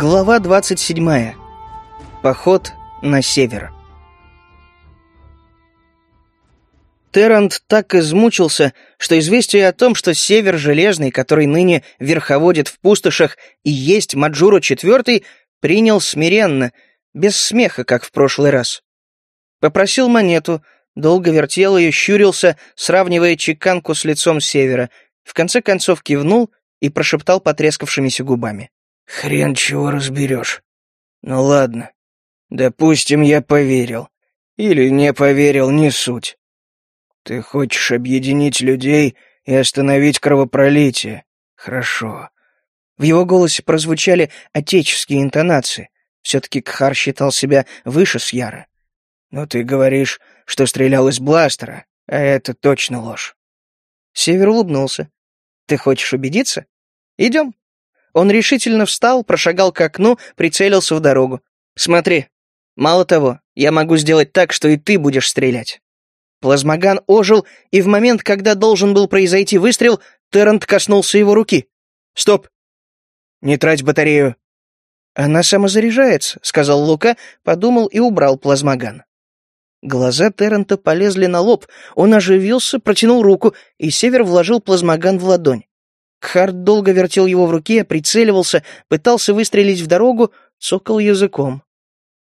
Глава 27. Поход на север. Террент так измучился, что известие о том, что Север Железный, который ныне верховодит в пустошах, и есть Маджуру IV, принял смиренно, без смеха, как в прошлый раз. Попросил монету, долго вертел ее, щурился, сравнивая чеканку с лицом Севера, в конце концов кивнул и прошептал потрескавшимися губами. Хрен чего разберешь. Ну ладно. Допустим, я поверил. Или не поверил, не суть. Ты хочешь объединить людей и остановить кровопролитие. Хорошо. В его голосе прозвучали отеческие интонации. Все-таки Кхар считал себя выше Сьяра. Но ты говоришь, что стрелял из бластера, а это точно ложь. Север улыбнулся. Ты хочешь убедиться? Идем. Он решительно встал, прошагал к окну, прицелился в дорогу. «Смотри. Мало того, я могу сделать так, что и ты будешь стрелять». Плазмоган ожил, и в момент, когда должен был произойти выстрел, Террент коснулся его руки. «Стоп! Не трать батарею!» «Она самозаряжается», — сказал Лука, подумал и убрал плазмоган. Глаза Террента полезли на лоб, он оживился, протянул руку, и Север вложил плазмоган в ладонь. Кхарт долго вертел его в руке, прицеливался, пытался выстрелить в дорогу, цокал языком.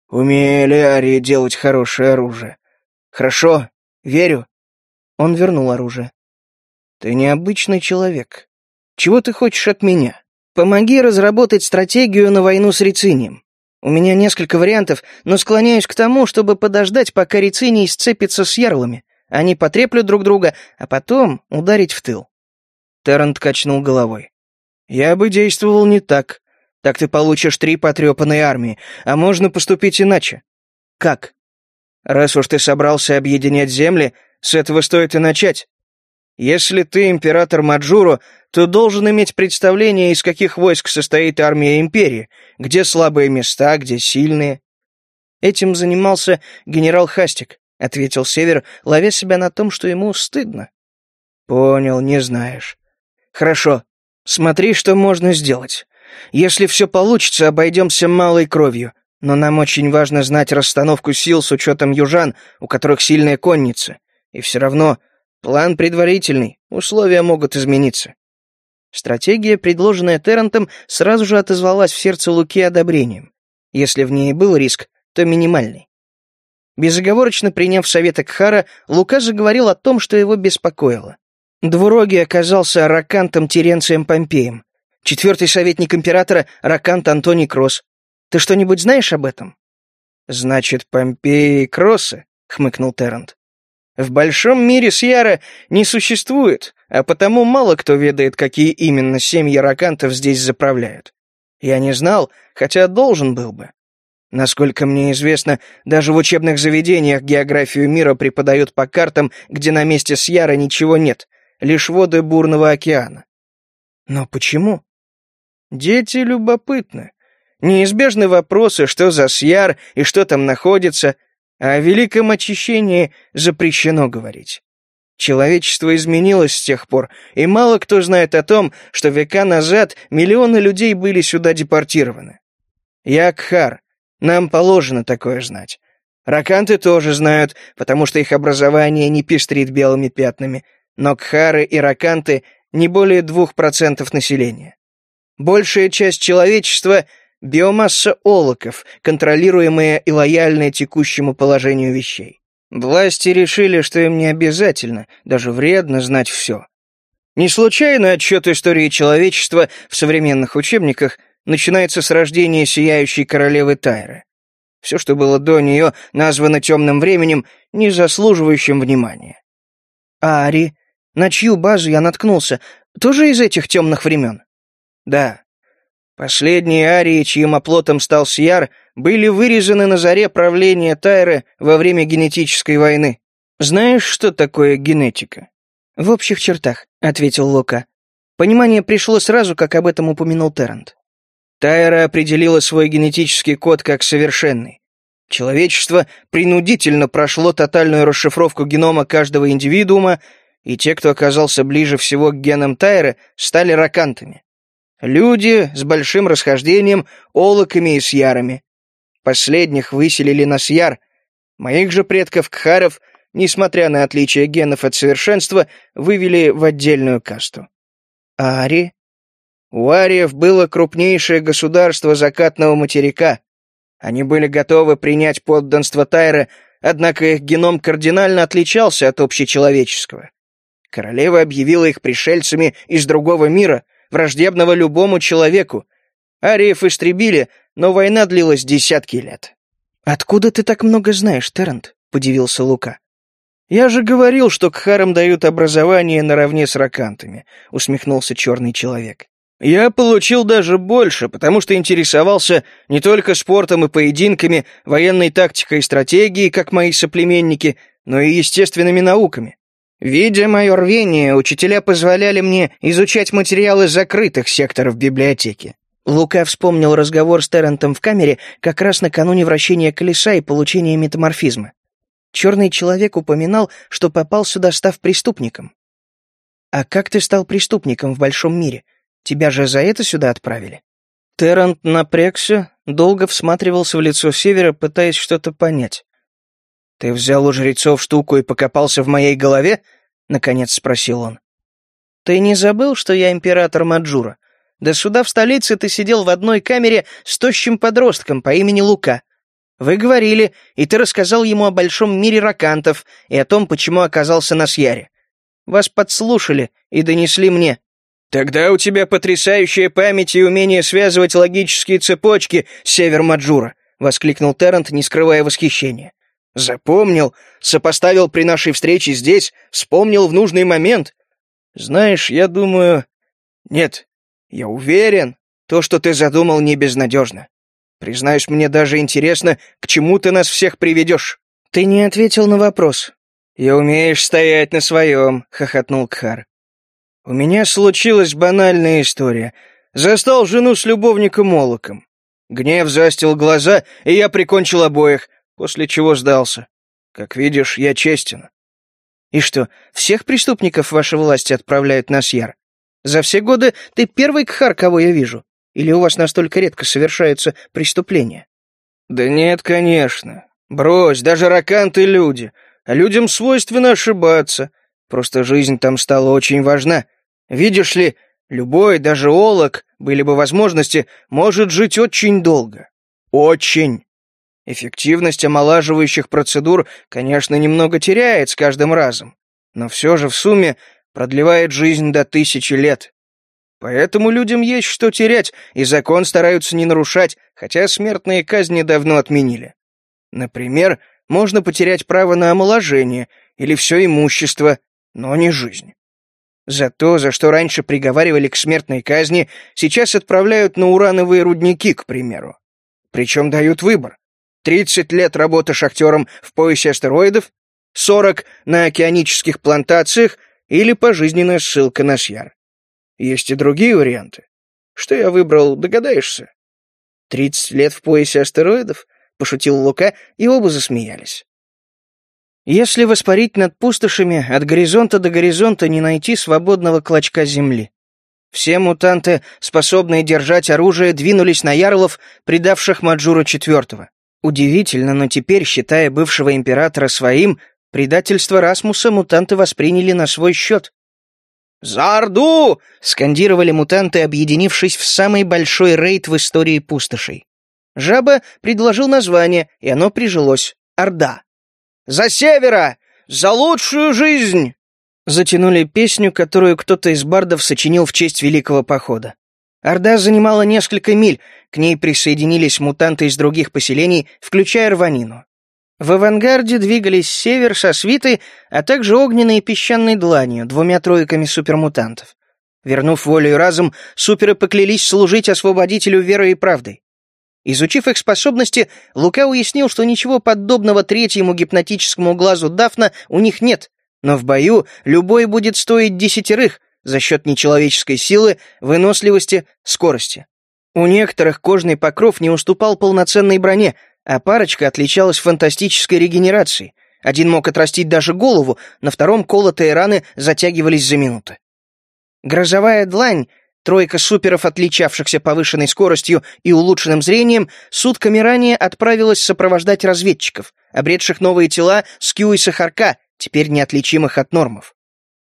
«Умели Арии делать хорошее оружие. Хорошо, верю». Он вернул оружие. «Ты необычный человек. Чего ты хочешь от меня? Помоги разработать стратегию на войну с Рицинием. У меня несколько вариантов, но склоняюсь к тому, чтобы подождать, пока Рициний сцепится с ярлами. Они потреплют друг друга, а потом ударить в тыл. Террент качнул головой. «Я бы действовал не так. Так ты получишь три потрепанные армии, а можно поступить иначе». «Как?» «Раз уж ты собрался объединять земли, с этого стоит и начать. Если ты император Маджуру, то должен иметь представление, из каких войск состоит армия империи, где слабые места, где сильные». «Этим занимался генерал Хастик», — ответил Север, ловя себя на том, что ему стыдно. «Понял, не знаешь. Хорошо. Смотри, что можно сделать. Если все получится, обойдемся малой кровью. Но нам очень важно знать расстановку сил с учетом южан, у которых сильная конница. И все равно план предварительный, условия могут измениться. Стратегия, предложенная Террентом, сразу же отозвалась в сердце Луки одобрением. Если в ней был риск, то минимальный. Безоговорочно приняв совет Экхара, Лука заговорил о том, что его беспокоило. Двурогий оказался ракантом Теренцием Помпеем. Четвертый советник императора — ракант Антоний Кросс. Ты что-нибудь знаешь об этом?» «Значит, Помпеи и Кроссы?» — хмыкнул Террент. «В большом мире Сьяра не существует, а потому мало кто ведает, какие именно семьи ракантов здесь заправляют. Я не знал, хотя должен был бы. Насколько мне известно, даже в учебных заведениях географию мира преподают по картам, где на месте Сьяра ничего нет, лишь воды бурного океана. Но почему? Дети любопытны. Неизбежны вопросы, что за Сьяр и что там находится, а о великом очищении запрещено говорить. Человечество изменилось с тех пор, и мало кто знает о том, что века назад миллионы людей были сюда депортированы. Я Кхар, нам положено такое знать. Раканты тоже знают, потому что их образование не пестрит белыми пятнами, но кхары и раканты не более двух процентов населения. Большая часть человечества — биомасса олоков, контролируемая и лояльная текущему положению вещей. Власти решили, что им не обязательно, даже вредно знать все. Не случайно отчет истории человечества в современных учебниках начинается с рождения сияющей королевы Тайры. Все, что было до нее, названо темным временем, не заслуживающим внимания. Ари, на чью базу я наткнулся? Тоже из этих темных времен? Да. Последние арии, чьим оплотом стал Сьяр, были вырезаны на заре правления Тайры во время генетической войны. Знаешь, что такое генетика? В общих чертах, ответил Лука. Понимание пришло сразу, как об этом упомянул Террент. Тайра определила свой генетический код как совершенный. Человечество принудительно прошло тотальную расшифровку генома каждого индивидуума и те, кто оказался ближе всего к генам Тайры, стали ракантами. Люди с большим расхождением, олоками и сьярами. Последних выселили на сьяр. Моих же предков Кхаров, несмотря на отличие генов от совершенства, вывели в отдельную касту. Ари? У ариев было крупнейшее государство закатного материка. Они были готовы принять подданство Тайра, однако их геном кардинально отличался от общечеловеческого. Королева объявила их пришельцами из другого мира, враждебного любому человеку. Ариев истребили, но война длилась десятки лет. «Откуда ты так много знаешь, Террент?» — подивился Лука. «Я же говорил, что к харам дают образование наравне с ракантами», — усмехнулся черный человек. «Я получил даже больше, потому что интересовался не только спортом и поединками, военной тактикой и стратегией, как мои соплеменники, но и естественными науками. Видя мое рвение, учителя позволяли мне изучать материалы закрытых секторов библиотеки. Лука вспомнил разговор с Террентом в камере как раз накануне вращения колеса и получения метаморфизма. Черный человек упоминал, что попал сюда, став преступником. «А как ты стал преступником в большом мире? Тебя же за это сюда отправили?» Террент напрягся, долго всматривался в лицо Севера, пытаясь что-то понять. «Ты взял у жрецов штуку и покопался в моей голове?» — наконец спросил он. «Ты не забыл, что я император Маджура? До суда в столице ты сидел в одной камере с тощим подростком по имени Лука. Вы говорили, и ты рассказал ему о большом мире ракантов и о том, почему оказался на Сьяре. Вас подслушали и донесли мне». «Тогда у тебя потрясающая память и умение связывать логические цепочки, Север Маджура!» — воскликнул Террент, не скрывая восхищения. Запомнил, сопоставил при нашей встрече здесь, вспомнил в нужный момент. Знаешь, я думаю... Нет, я уверен, то, что ты задумал, не безнадежно. Признаюсь, мне даже интересно, к чему ты нас всех приведешь. Ты не ответил на вопрос. И умеешь стоять на своем, хохотнул Кхар. У меня случилась банальная история. Застал жену с любовником Молоком. Гнев застил глаза, и я прикончил обоих, после чего сдался. Как видишь, я честен. И что, всех преступников вашей власти отправляют на Сьяр? За все годы ты первый кхар, кого я вижу. Или у вас настолько редко совершаются преступления? Да нет, конечно. Брось, даже раканты люди. А людям свойственно ошибаться. Просто жизнь там стала очень важна. Видишь ли, любой, даже олок, были бы возможности, может жить очень долго. Очень. Эффективность омолаживающих процедур, конечно, немного теряет с каждым разом, но все же в сумме продлевает жизнь до тысячи лет. Поэтому людям есть что терять, и закон стараются не нарушать, хотя смертные казни давно отменили. Например, можно потерять право на омоложение или все имущество, но не жизнь. За то, за что раньше приговаривали к смертной казни, сейчас отправляют на урановые рудники, к примеру. Причем дают выбор. 30 лет работы шахтером в поясе астероидов, 40 на океанических плантациях или пожизненная ссылка на Сьяр. Есть и другие варианты. Что я выбрал, догадаешься? «Тридцать лет в поясе астероидов?» — пошутил Лука, и оба засмеялись. «Если воспарить над пустошами, от горизонта до горизонта не найти свободного клочка земли. Все мутанты, способные держать оружие, двинулись на ярлов, предавших Маджура Четвертого. Удивительно, но теперь, считая бывшего императора своим, предательство Расмуса мутанты восприняли на свой счет. «За Орду!» — скандировали мутанты, объединившись в самый большой рейд в истории пустошей. Жаба предложил название, и оно прижилось — Орда. «За Севера! За лучшую жизнь!» Затянули песню, которую кто-то из бардов сочинил в честь Великого Похода. Орда занимала несколько миль, к ней присоединились мутанты из других поселений, включая Рванину. В авангарде двигались Север со свитой, а также огненной и песчаной дланью, двумя тройками супермутантов. Вернув волю и разум, суперы поклялись служить освободителю верой и правдой. Изучив их способности, Лука уяснил, что ничего подобного третьему гипнотическому глазу Дафна у них нет, но в бою любой будет стоить десятерых за счет нечеловеческой силы, выносливости, скорости. У некоторых кожный покров не уступал полноценной броне, а парочка отличалась фантастической регенерацией. Один мог отрастить даже голову, на втором колотые раны затягивались за минуты. Грозовая длань Тройка суперов, отличавшихся повышенной скоростью и улучшенным зрением, сутками ранее отправилась сопровождать разведчиков, обретших новые тела Скью и Сахарка, теперь неотличимых от нормов.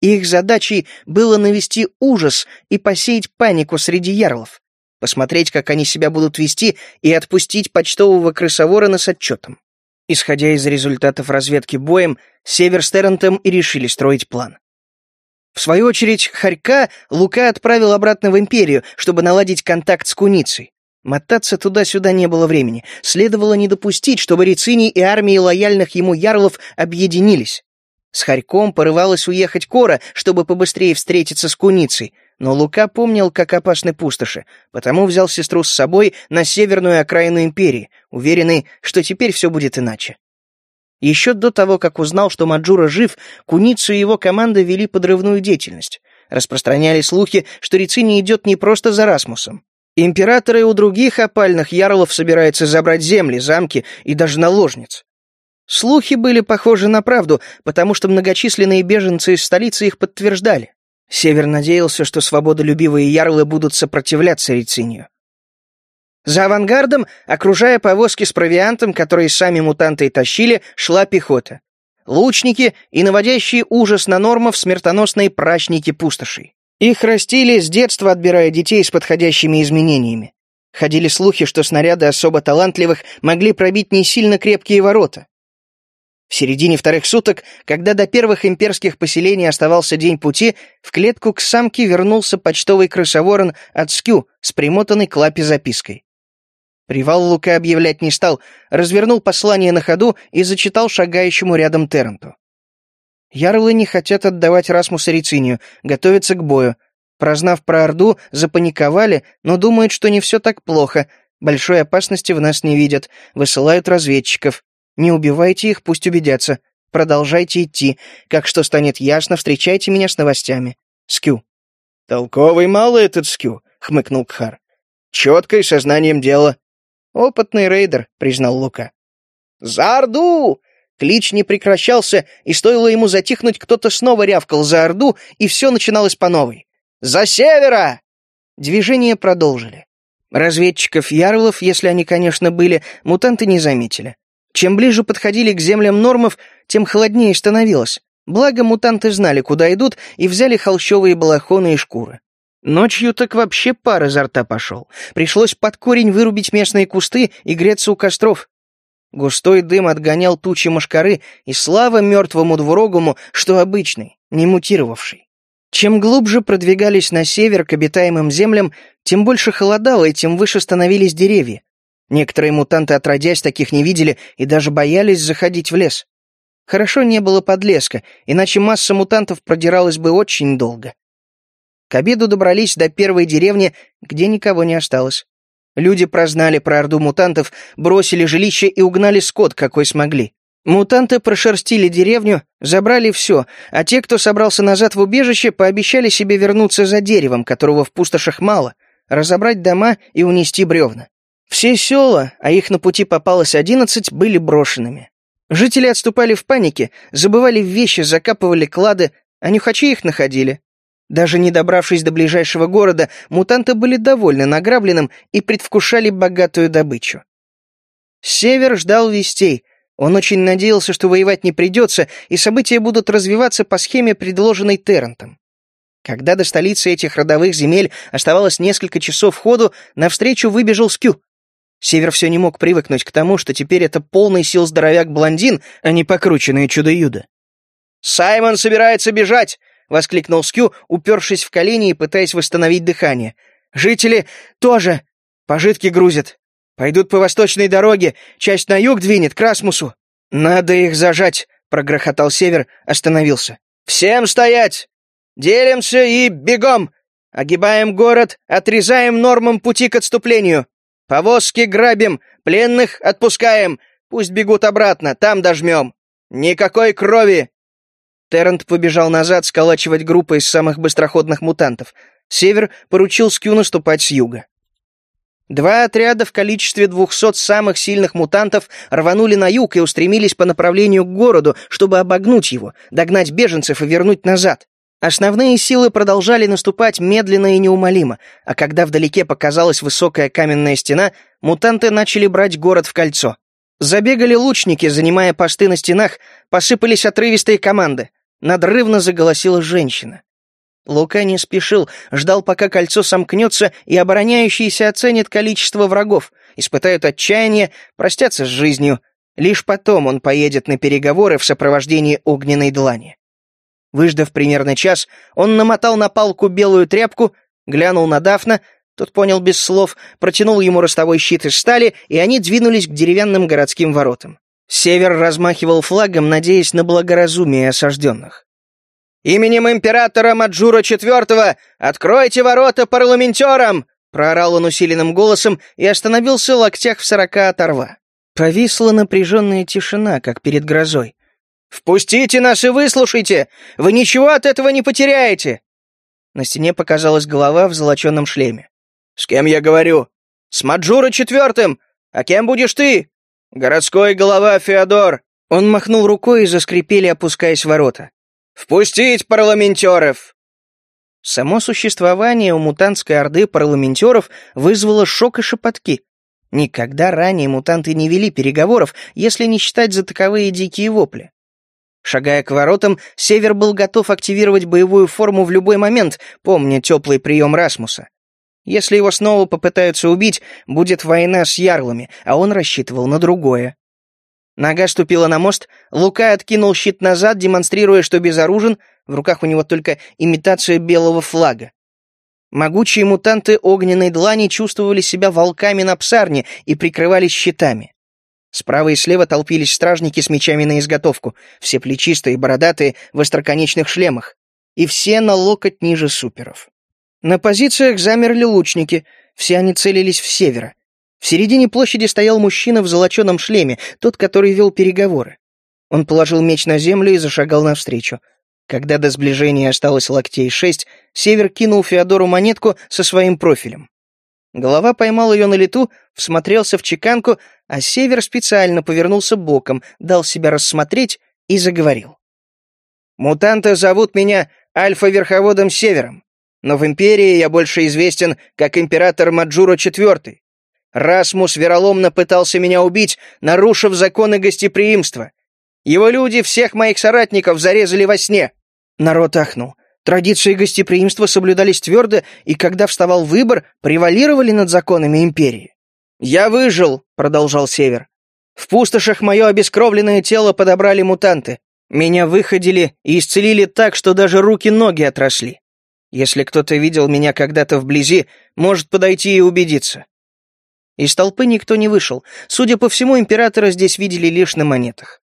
Их задачей было навести ужас и посеять панику среди ярлов, посмотреть, как они себя будут вести, и отпустить почтового крысоворона с отчетом. Исходя из результатов разведки боем, Север с Террентом и решили строить план. В свою очередь, Харька Лука отправил обратно в Империю, чтобы наладить контакт с Куницей. Мотаться туда-сюда не было времени. Следовало не допустить, чтобы Рицини и армии лояльных ему ярлов объединились. С Харьком порывалась уехать Кора, чтобы побыстрее встретиться с Куницей, но Лука помнил, как опасны пустоши, потому взял сестру с собой на северную окраину Империи, уверенный, что теперь все будет иначе. Еще до того, как узнал, что Маджура жив, Куницу и его команда вели подрывную деятельность. Распространяли слухи, что Рицини идет не просто за Расмусом. Императоры у других опальных ярлов собираются забрать земли, замки и даже наложниц. Слухи были похожи на правду, потому что многочисленные беженцы из столицы их подтверждали. Север надеялся, что свободолюбивые ярлы будут сопротивляться Рицинию. За авангардом, окружая повозки с провиантом, которые сами мутанты и тащили, шла пехота. Лучники и наводящие ужас на нормов смертоносные прачники пустошей. Их растили с детства, отбирая детей с подходящими изменениями. Ходили слухи, что снаряды особо талантливых могли пробить не сильно крепкие ворота. В середине вторых суток, когда до первых имперских поселений оставался день пути, в клетку к самке вернулся почтовый крысоворон от Скю с примотанной к лапе запиской. Привал Лука объявлять не стал, развернул послание на ходу и зачитал шагающему рядом Терренту. Ярлы не хотят отдавать Расмуса Рицинию, готовятся к бою. Прознав про Орду, запаниковали, но думают, что не все так плохо. Большой опасности в нас не видят, высылают разведчиков. Не убивайте их, пусть убедятся. Продолжайте идти. Как что станет ясно, встречайте меня с новостями. Скю. «Толковый малый этот Скю», — хмыкнул Кхар. «Четко и сознанием дела». «Опытный рейдер», — признал Лука. «За Орду!» Клич не прекращался, и стоило ему затихнуть, кто-то снова рявкал за Орду, и все начиналось по новой. «За севера!» Движение продолжили. Разведчиков Ярлов, если они, конечно, были, мутанты не заметили. Чем ближе подходили к землям нормов, тем холоднее становилось. Благо, мутанты знали, куда идут, и взяли холщовые балахоны и шкуры. Ночью так вообще пар изо рта пошел. Пришлось под корень вырубить местные кусты и греться у костров. Густой дым отгонял тучи мошкары, и слава мертвому двурогому, что обычный, не мутировавший. Чем глубже продвигались на север к обитаемым землям, тем больше холодало и тем выше становились деревья. Некоторые мутанты, отродясь, таких не видели и даже боялись заходить в лес. Хорошо не было подлеска, иначе масса мутантов продиралась бы очень долго. К обеду добрались до первой деревни, где никого не осталось. Люди прознали про орду мутантов, бросили жилище и угнали скот, какой смогли. Мутанты прошерстили деревню, забрали все, а те, кто собрался назад в убежище, пообещали себе вернуться за деревом, которого в пустошах мало, разобрать дома и унести бревна. Все села, а их на пути попалось одиннадцать, были брошенными. Жители отступали в панике, забывали вещи, закапывали клады, а нюхачи их находили. Даже не добравшись до ближайшего города, мутанты были довольны награбленным и предвкушали богатую добычу. Север ждал вестей. Он очень надеялся, что воевать не придется, и события будут развиваться по схеме, предложенной Террентом. Когда до столицы этих родовых земель оставалось несколько часов ходу, навстречу выбежал Скю. Север все не мог привыкнуть к тому, что теперь это полный сил здоровяк-блондин, а не покрученное чудо-юдо. «Саймон собирается бежать!» — воскликнул Скю, упершись в колени и пытаясь восстановить дыхание. «Жители тоже пожитки грузят. Пойдут по восточной дороге, часть на юг двинет, к Расмусу. Надо их зажать!» — прогрохотал Север, остановился. «Всем стоять! Делимся и бегом! Огибаем город, отрезаем нормам пути к отступлению!» Повозки грабим, пленных отпускаем. Пусть бегут обратно, там дожмем. Никакой крови!» Террент побежал назад сколачивать группы из самых быстроходных мутантов. Север поручил Скю наступать с юга. Два отряда в количестве двухсот самых сильных мутантов рванули на юг и устремились по направлению к городу, чтобы обогнуть его, догнать беженцев и вернуть назад. Основные силы продолжали наступать медленно и неумолимо, а когда вдалеке показалась высокая каменная стена, мутанты начали брать город в кольцо. Забегали лучники, занимая посты на стенах, посыпались отрывистые команды. Надрывно заголосила женщина. Лука не спешил, ждал, пока кольцо сомкнется, и обороняющиеся оценят количество врагов, испытают отчаяние, простятся с жизнью. Лишь потом он поедет на переговоры в сопровождении огненной длани. Выждав примерно час, он намотал на палку белую тряпку, глянул на Дафна, тот понял без слов, протянул ему ростовой щит из стали, и они двинулись к деревянным городским воротам. Север размахивал флагом, надеясь на благоразумие осажденных. «Именем императора Маджура IV откройте ворота парламентерам!» проорал он усиленным голосом и остановился в локтях в сорока от. Повисла напряженная тишина, как перед грозой. «Впустите нас и выслушайте! Вы ничего от этого не потеряете!» На стене показалась голова в золоченном шлеме. «С кем я говорю?» «С Маджура четвертым! А кем будешь ты?» «Городской голова Феодор!» Он махнул рукой и заскрипели, опускаясь ворота. «Впустить парламентеров!» Само существование у мутантской орды парламентеров вызвало шок и шепотки. Никогда ранее мутанты не вели переговоров, если не считать за таковые дикие вопли. Шагая к воротам, Север был готов активировать боевую форму в любой момент, помня теплый прием Расмуса. Если его снова попытаются убить, будет война с ярлами, а он рассчитывал на другое. Нога ступила на мост, Лука откинул щит назад, демонстрируя, что безоружен, в руках у него только имитация белого флага. Могучие мутанты огненной длани чувствовали себя волками на псарне и прикрывались щитами. Справа и слева толпились стражники с мечами на изготовку, все плечистые, бородатые, в остроконечных шлемах. И все на локоть ниже суперов. На позициях замерли лучники, все они целились в севера. В середине площади стоял мужчина в золоченом шлеме, тот, который вел переговоры. Он положил меч на землю и зашагал навстречу. Когда до сближения осталось локтей шесть, Север кинул Феодору монетку со своим профилем. Голова поймал ее на лету, всмотрелся в чеканку, а Север специально повернулся боком, дал себя рассмотреть и заговорил. «Мутанты зовут меня Альфа-Верховодом Севером, но в Империи я больше известен как Император Маджура IV. Расмус вероломно пытался меня убить, нарушив законы гостеприимства. Его люди всех моих соратников зарезали во сне». Народ ахнул. Традиции гостеприимства соблюдались твердо, и когда вставал выбор, превалировали над законами империи. «Я выжил», — продолжал Север. «В пустошах мое обескровленное тело подобрали мутанты. Меня выходили и исцелили так, что даже руки-ноги отросли. Если кто-то видел меня когда-то вблизи, может подойти и убедиться». Из толпы никто не вышел. Судя по всему, императора здесь видели лишь на монетах.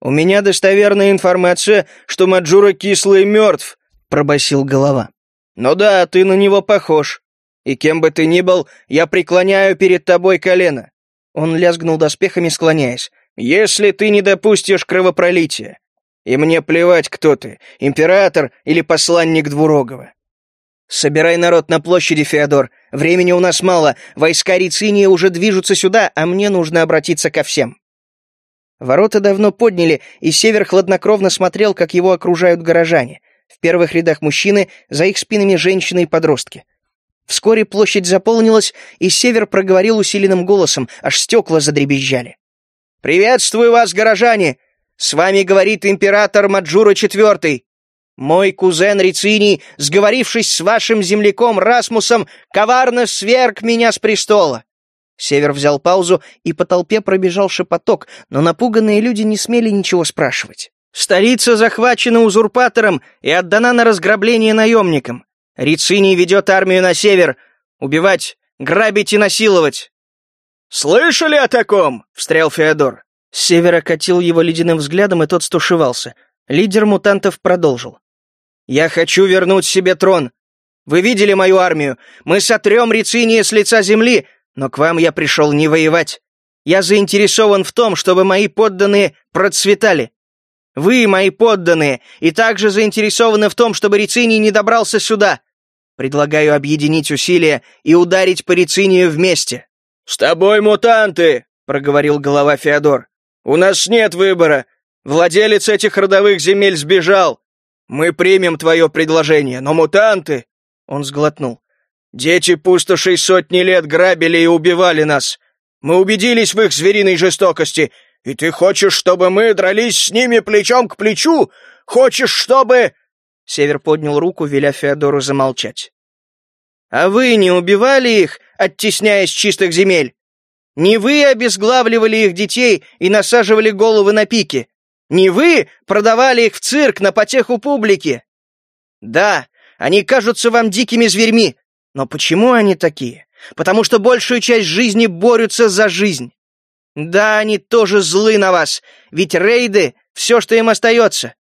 «У меня достоверная информация, что Маджура кислый мертв», пробасил голова. «Ну да, ты на него похож. И кем бы ты ни был, я преклоняю перед тобой колено». Он лязгнул доспехами, склоняясь. «Если ты не допустишь кровопролития. И мне плевать, кто ты, император или посланник Двурогова. Собирай народ на площади, Феодор. Времени у нас мало, войска Рицинии уже движутся сюда, а мне нужно обратиться ко всем». Ворота давно подняли, и Север хладнокровно смотрел, как его окружают горожане — в первых рядах мужчины, за их спинами женщины и подростки. Вскоре площадь заполнилась, и Север проговорил усиленным голосом, аж стекла задребезжали. «Приветствую вас, горожане! С вами говорит император Маджура IV. Мой кузен Рициний, сговорившись с вашим земляком Расмусом, коварно сверг меня с престола. Север взял паузу, и по толпе пробежал шепоток, но напуганные люди не смели ничего спрашивать. Столица захвачена узурпатором и отдана на разграбление наемникам. Рициний ведет армию на север. Убивать, грабить и насиловать. «Слышали о таком?» — встрял Феодор. С севера катил его ледяным взглядом, и тот стушевался. Лидер мутантов продолжил. «Я хочу вернуть себе трон. Вы видели мою армию? Мы сотрем Рициния с лица земли, но к вам я пришел не воевать. Я заинтересован в том, чтобы мои подданные процветали. Вы, мои подданные, и также заинтересованы в том, чтобы Рициний не добрался сюда. Предлагаю объединить усилия и ударить по Рицинию вместе». «С тобой мутанты!» — проговорил голова Феодор. «У нас нет выбора. Владелец этих родовых земель сбежал. Мы примем твое предложение, но мутанты...» Он сглотнул. «Дети пустошей сотни лет грабили и убивали нас. Мы убедились в их звериной жестокости, и ты хочешь, чтобы мы дрались с ними плечом к плечу? Хочешь, чтобы...» Север поднял руку, веля Феодору замолчать. «А вы не убивали их, оттесняя с чистых земель? Не вы обезглавливали их детей и насаживали головы на пики? Не вы продавали их в цирк на потеху публики? Да, они кажутся вам дикими зверьми, но почему они такие? Потому что большую часть жизни борются за жизнь. Да, они тоже злы на вас, ведь рейды — все, что им остается.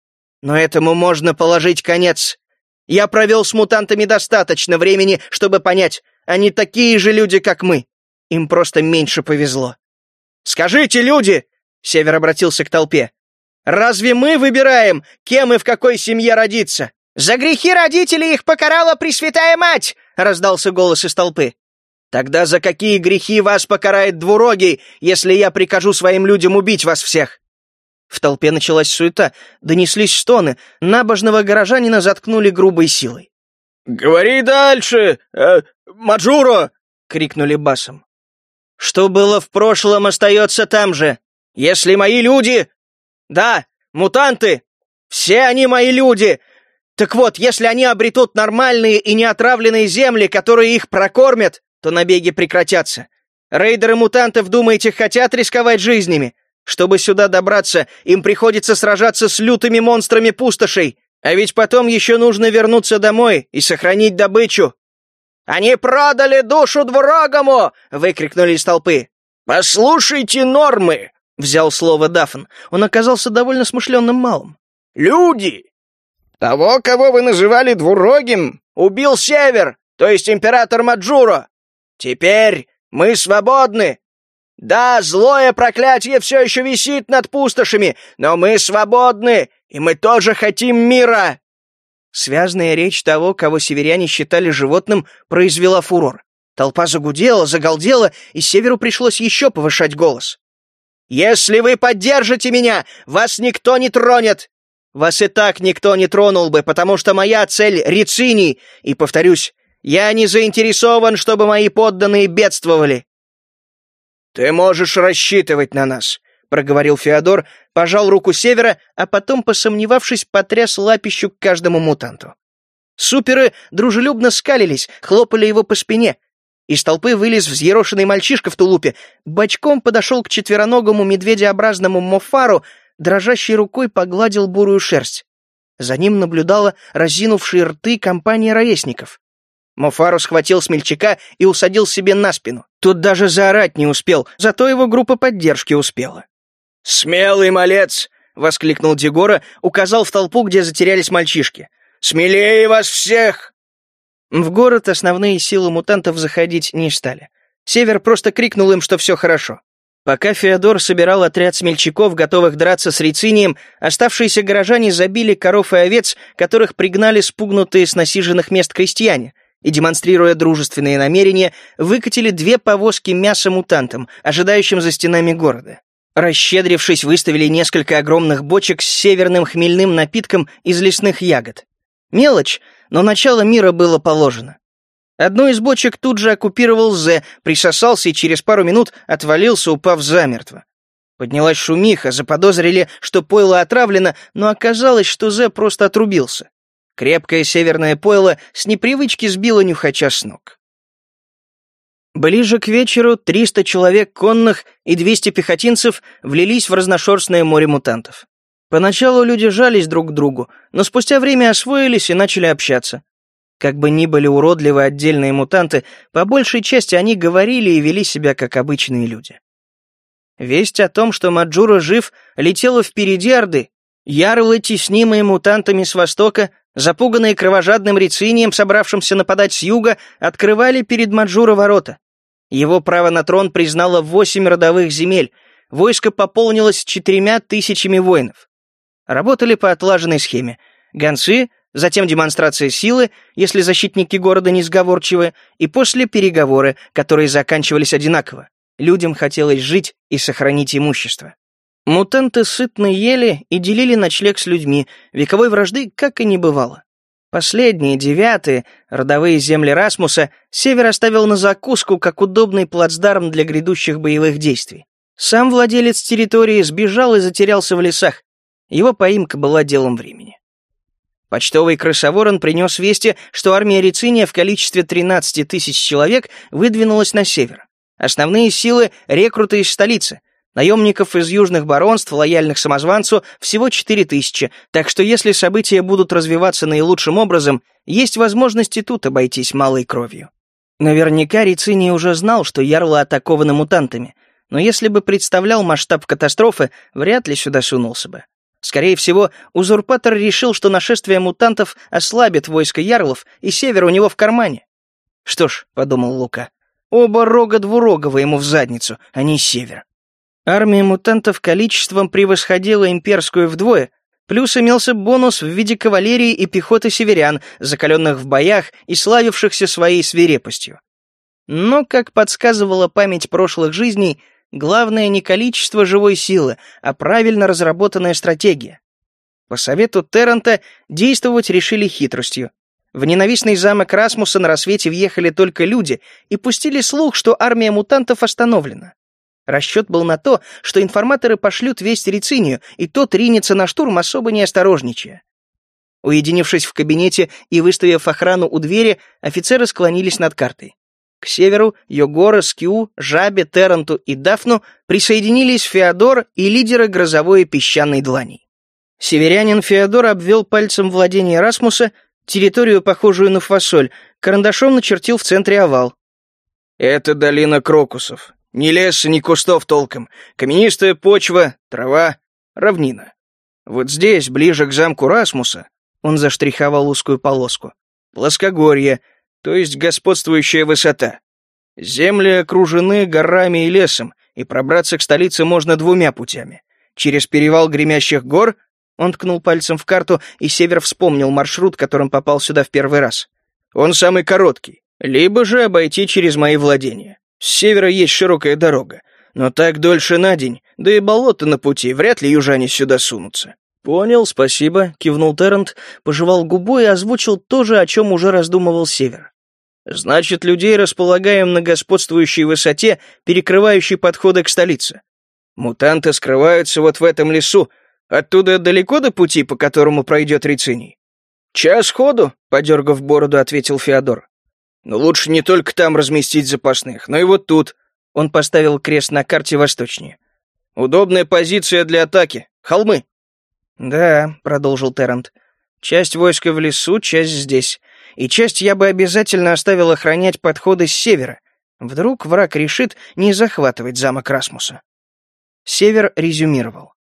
Но этому можно положить конец. Я провел с мутантами достаточно времени, чтобы понять, они такие же люди, как мы. Им просто меньше повезло. «Скажите, люди!» — Север обратился к толпе. «Разве мы выбираем, кем и в какой семье родиться?» «За грехи родителей их покарала Пресвятая Мать!» — раздался голос из толпы. «Тогда за какие грехи вас покарает двурогий, если я прикажу своим людям убить вас всех?» В толпе началась суета, донеслись стоны, набожного горожанина заткнули грубой силой. «Говори дальше, э, Маджуро!» — крикнули басом. «Что было в прошлом, остается там же. Если мои люди...» «Да, мутанты! Все они мои люди! Так вот, если они обретут нормальные и неотравленные земли, которые их прокормят, то набеги прекратятся. Рейдеры мутантов, думаете, хотят рисковать жизнями? Чтобы сюда добраться, им приходится сражаться с лютыми монстрами пустошей, а ведь потом еще нужно вернуться домой и сохранить добычу. «Они продали душу двурогому!» — выкрикнули из толпы. «Послушайте нормы!» — взял слово Дафн. Он оказался довольно смышленным малым. «Люди! Того, кого вы называли двурогим, убил Север, то есть император Маджуро. Теперь мы свободны, да, злое проклятие все еще висит над пустошами, но мы свободны, и мы тоже хотим мира!» Связная речь того, кого северяне считали животным, произвела фурор. Толпа загудела, загалдела, и северу пришлось еще повышать голос. «Если вы поддержите меня, вас никто не тронет! Вас и так никто не тронул бы, потому что моя цель — Рициний, и, повторюсь, я не заинтересован, чтобы мои подданные бедствовали. «Ты можешь рассчитывать на нас», — проговорил Феодор, пожал руку Севера, а потом, посомневавшись, потряс лапищу к каждому мутанту. Суперы дружелюбно скалились, хлопали его по спине. Из толпы вылез взъерошенный мальчишка в тулупе, бочком подошел к четвероногому медведеобразному Мофару, дрожащей рукой погладил бурую шерсть. За ним наблюдала разинувшие рты компания ровесников. Мофару схватил смельчака и усадил себе на спину. Тут даже заорать не успел, зато его группа поддержки успела. «Смелый малец!» — воскликнул Дегора, указал в толпу, где затерялись мальчишки. «Смелее вас всех!» В город основные силы мутантов заходить не стали. Север просто крикнул им, что все хорошо. Пока Феодор собирал отряд смельчаков, готовых драться с Рицинием, оставшиеся горожане забили коров и овец, которых пригнали спугнутые с насиженных мест крестьяне, и, демонстрируя дружественные намерения, выкатили две повозки мяса мутантам, ожидающим за стенами города. Расщедрившись, выставили несколько огромных бочек с северным хмельным напитком из лесных ягод. Мелочь, но начало мира было положено. Одну из бочек тут же оккупировал Зе, присосался и через пару минут отвалился, упав замертво. Поднялась шумиха, заподозрили, что пойло отравлено, но оказалось, что Зе просто отрубился. Крепкое северное пойло с непривычки сбило нюхача с ног. Ближе к вечеру 300 человек конных и 200 пехотинцев влились в разношерстное море мутантов. Поначалу люди жались друг к другу, но спустя время освоились и начали общаться. Как бы ни были уродливы отдельные мутанты, по большей части они говорили и вели себя как обычные люди. Весть о том, что Маджура жив, летела впереди Орды. Ярлы, теснимые мутантами с востока, запуганные кровожадным рецинием, собравшимся нападать с юга, открывали перед Маджура ворота. Его право на трон признало восемь родовых земель, войско пополнилось четырьмя тысячами воинов. Работали по отлаженной схеме. Гонцы, затем демонстрация силы, если защитники города несговорчивы, и после переговоры, которые заканчивались одинаково. Людям хотелось жить и сохранить имущество. Мутанты сытно ели и делили ночлег с людьми, вековой вражды как и не бывало. Последние, девятые, родовые земли Расмуса, Север оставил на закуску как удобный плацдарм для грядущих боевых действий. Сам владелец территории сбежал и затерялся в лесах. Его поимка была делом времени. Почтовый крысоворон принес вести, что армия Рициния в количестве 13 тысяч человек выдвинулась на север. Основные силы — рекруты из столицы. Наемников из южных баронств, лояльных самозванцу, всего 4 тысячи, так что если события будут развиваться наилучшим образом, есть возможность и тут обойтись малой кровью. Наверняка Рициний уже знал, что ярлы атакованы мутантами, но если бы представлял масштаб катастрофы, вряд ли сюда сунулся бы. Скорее всего, узурпатор решил, что нашествие мутантов ослабит войско ярлов, и север у него в кармане. «Что ж», — подумал Лука, — «оба рога двурогого ему в задницу, а не север». Армия мутантов количеством превосходила имперскую вдвое, плюс имелся бонус в виде кавалерии и пехоты северян, закаленных в боях и славившихся своей свирепостью. Но, как подсказывала память прошлых жизней, Главное не количество живой силы, а правильно разработанная стратегия. По совету Террента действовать решили хитростью. В ненавистный замок Расмуса на рассвете въехали только люди и пустили слух, что армия мутантов остановлена. Расчет был на то, что информаторы пошлют весть Рицинию, и тот ринется на штурм, особо не осторожничая. Уединившись в кабинете и выставив охрану у двери, офицеры склонились над картой. К северу Йогора, Скью, Жабе, Терранту и Дафну присоединились Феодор и лидеры грозовой песчаной длани. Северянин Феодор обвел пальцем владение Расмуса, территорию, похожую на фасоль, карандашом начертил в центре овал. «Это долина крокусов. Ни леса, ни кустов толком. Каменистая почва, трава, равнина. Вот здесь, ближе к замку Расмуса, он заштриховал узкую полоску. Плоскогорье, то есть господствующая высота. Земли окружены горами и лесом, и пробраться к столице можно двумя путями. Через перевал гремящих гор, он ткнул пальцем в карту, и Север вспомнил маршрут, которым попал сюда в первый раз. Он самый короткий. Либо же обойти через мои владения. С севера есть широкая дорога, но так дольше на день, да и болото на пути, вряд ли южане сюда сунутся. «Понял, спасибо», — кивнул Террент, пожевал губу и озвучил то же, о чем уже раздумывал Север. «Значит, людей располагаем на господствующей высоте, перекрывающей подходы к столице. Мутанты скрываются вот в этом лесу. Оттуда далеко до пути, по которому пройдет Рициний?» «Час ходу», — подергав бороду, ответил Феодор. «Но лучше не только там разместить запасных, но и вот тут». Он поставил крест на карте восточнее. «Удобная позиция для атаки. Холмы». «Да», — продолжил Террент, — «часть войска в лесу, часть здесь. И часть я бы обязательно оставил охранять подходы с севера. Вдруг враг решит не захватывать замок Расмуса». Север резюмировал.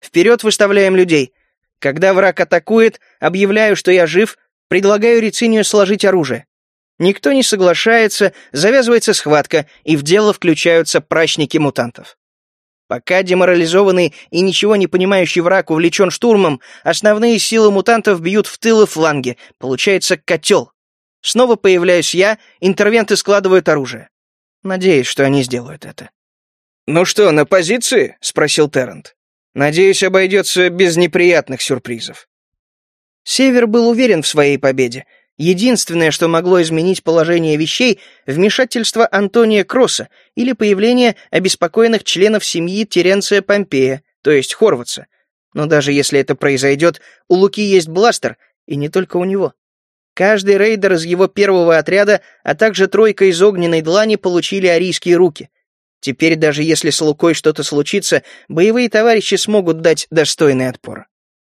«Вперед выставляем людей. Когда враг атакует, объявляю, что я жив, предлагаю Рицинию сложить оружие. Никто не соглашается, завязывается схватка, и в дело включаются прачники мутантов. Пока деморализованный и ничего не понимающий враг увлечен штурмом, основные силы мутантов бьют в тыл и фланги. Получается котел. Снова появляюсь я, интервенты складывают оружие. Надеюсь, что они сделают это. «Ну что, на позиции?» — спросил Террент. «Надеюсь, обойдется без неприятных сюрпризов». Север был уверен в своей победе, Единственное, что могло изменить положение вещей — вмешательство Антония Кросса или появление обеспокоенных членов семьи Теренция Помпея, то есть Хорватса. Но даже если это произойдет, у Луки есть бластер, и не только у него. Каждый рейдер из его первого отряда, а также тройка из огненной длани получили арийские руки. Теперь даже если с Лукой что-то случится, боевые товарищи смогут дать достойный отпор.